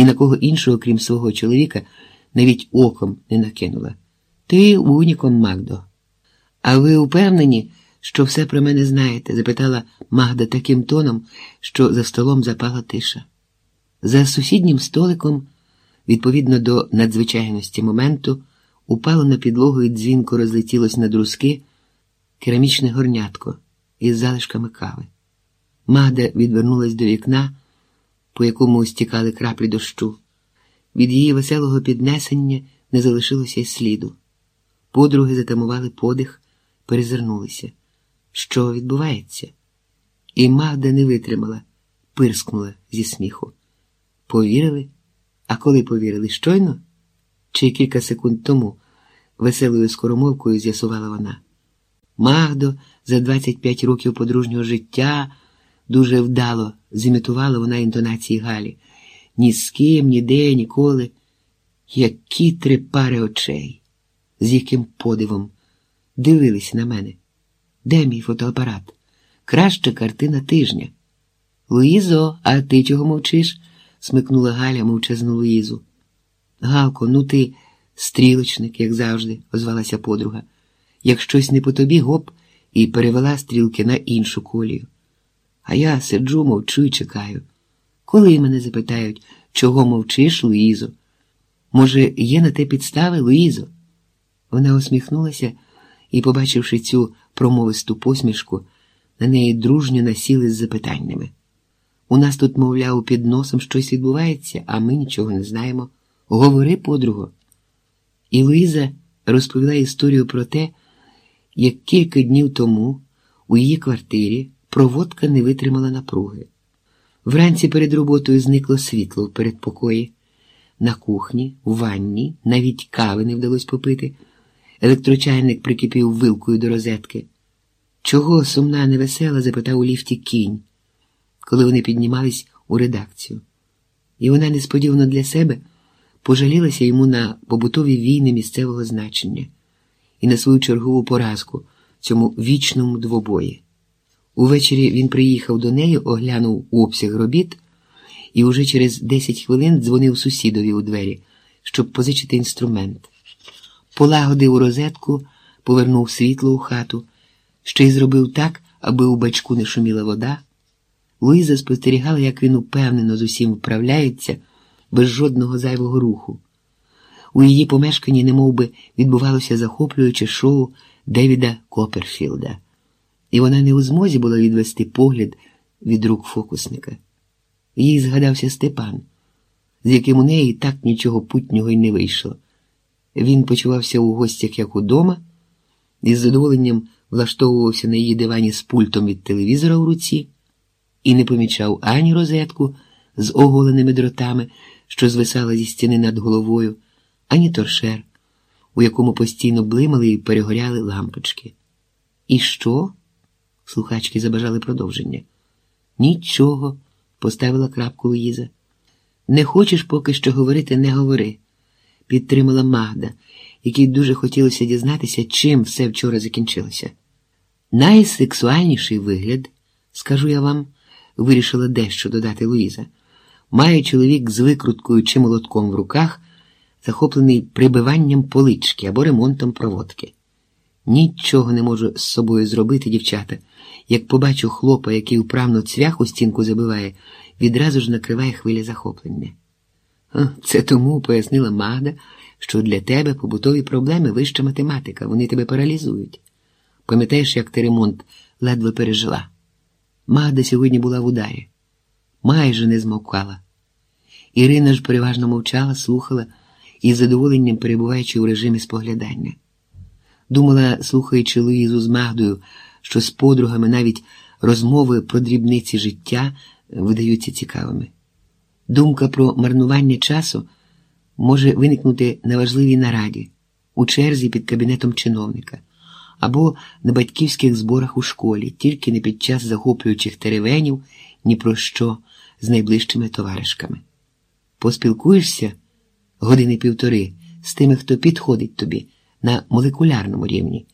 ні на кого іншого, крім свого чоловіка, навіть оком не накинула. Ти уніком, Магдо. А ви упевнені, що все про мене знаєте? запитала Магда таким тоном, що за столом запала тиша. За сусіднім столиком, відповідно до надзвичайності моменту, упало на підлогу і дзвінко розлетілось на друзки керамічне горнятко із залишками кави. Магда відвернулась до вікна, по якому стікали краплі дощу. Від її веселого піднесення не залишилося й сліду. Подруги затамували подих, перезирнулися. Що відбувається? І Магда не витримала, пирскнула зі сміху. Повірили? А коли повірили? Щойно? Чи кілька секунд тому веселою скоромовкою з'ясувала вона. Магдо за 25 років подружнього життя дуже вдало зімітувала вона інтонації Галі. Ні з ким, ніде, ніколи. Які три пари очей, з яким подивом дивились на мене. Де мій фотоапарат? Краща картина тижня. Луїзо, а ти чого мовчиш? смикнула Галя мовчазну Луїзу. Галко, ну ти стрілочник, як завжди, озвалася подруга. Як щось не по тобі, гоп, і перевела стрілки на іншу колію. А я сиджу, мовчу і чекаю. Коли мене запитають, чого мовчиш, Луїзо? Може, є на те підстави, Луїзо? Вона усміхнулася і, побачивши цю промовисту посмішку, на неї дружньо насіли з запитаннями. У нас тут, мовляв, під носом щось відбувається, а ми нічого не знаємо. Говори, подруго. І Луїза розповіла історію про те, як кілька днів тому у її квартирі проводка не витримала напруги. Вранці перед роботою зникло світло в передпокої. На кухні, в ванні, навіть кави не вдалося попити. Електрочайник прикипів вилкою до розетки. Чого сумна невесела? запитав у ліфті кінь, коли вони піднімались у редакцію. І вона несподівано для себе пожалілася йому на побутові війни місцевого значення і на свою чергову поразку цьому вічному двобої. Увечері він приїхав до неї, оглянув обсяг робіт і уже через 10 хвилин дзвонив сусідові у двері, щоб позичити інструмент. Полагодив розетку, повернув світло у хату, ще й зробив так, аби у бачку не шуміла вода. Луїза спостерігала, як він упевнено з усім вправляється, без жодного зайвого руху. У її помешканні немов би, відбувалося захоплююче шоу Девіда Коперфілда, і вона не у змозі була відвести погляд від рук фокусника. Їй згадався Степан, з яким у неї так нічого путнього й не вийшло. Він почувався у гостях як удома, і з задоволенням влаштовувався на її дивані з пультом від телевізора в руці і не помічав ані розетку з оголеними дротами, що звисала зі стіни над головою, ані торшер, у якому постійно блимали і перегоряли лампочки. І що? Слухачки забажали продовження. Нічого, поставила крапку Луїза. Не хочеш поки що говорити, не говори, підтримала Магда, якій дуже хотілося дізнатися, чим все вчора закінчилося. Найсексуальніший вигляд, скажу я вам, вирішила дещо додати Луїза, має чоловік з викруткою чи молотком в руках, захоплений прибиванням полички або ремонтом проводки. Нічого не можу з собою зробити, дівчата. Як побачу хлопа, який вправно цвях у стінку забиває, відразу ж накриває хвиля захоплення. Це тому, пояснила Магда, що для тебе побутові проблеми вища математика, вони тебе паралізують. Пам'ятаєш, як ти ремонт ледве пережила? Магда сьогодні була в ударі, майже не змовкала. Ірина ж переважно мовчала, слухала із задоволенням перебуваючи у режимі споглядання. Думала, слухаючи Луїзу з Магдою, що з подругами навіть розмови про дрібниці життя видаються цікавими. Думка про марнування часу може виникнути на важливій нараді, у черзі під кабінетом чиновника або на батьківських зборах у школі, тільки не під час захоплюючих теревенів ні про що з найближчими товаришками. Поспілкуєшся години півтори з тими, хто підходить тобі на молекулярному рівні.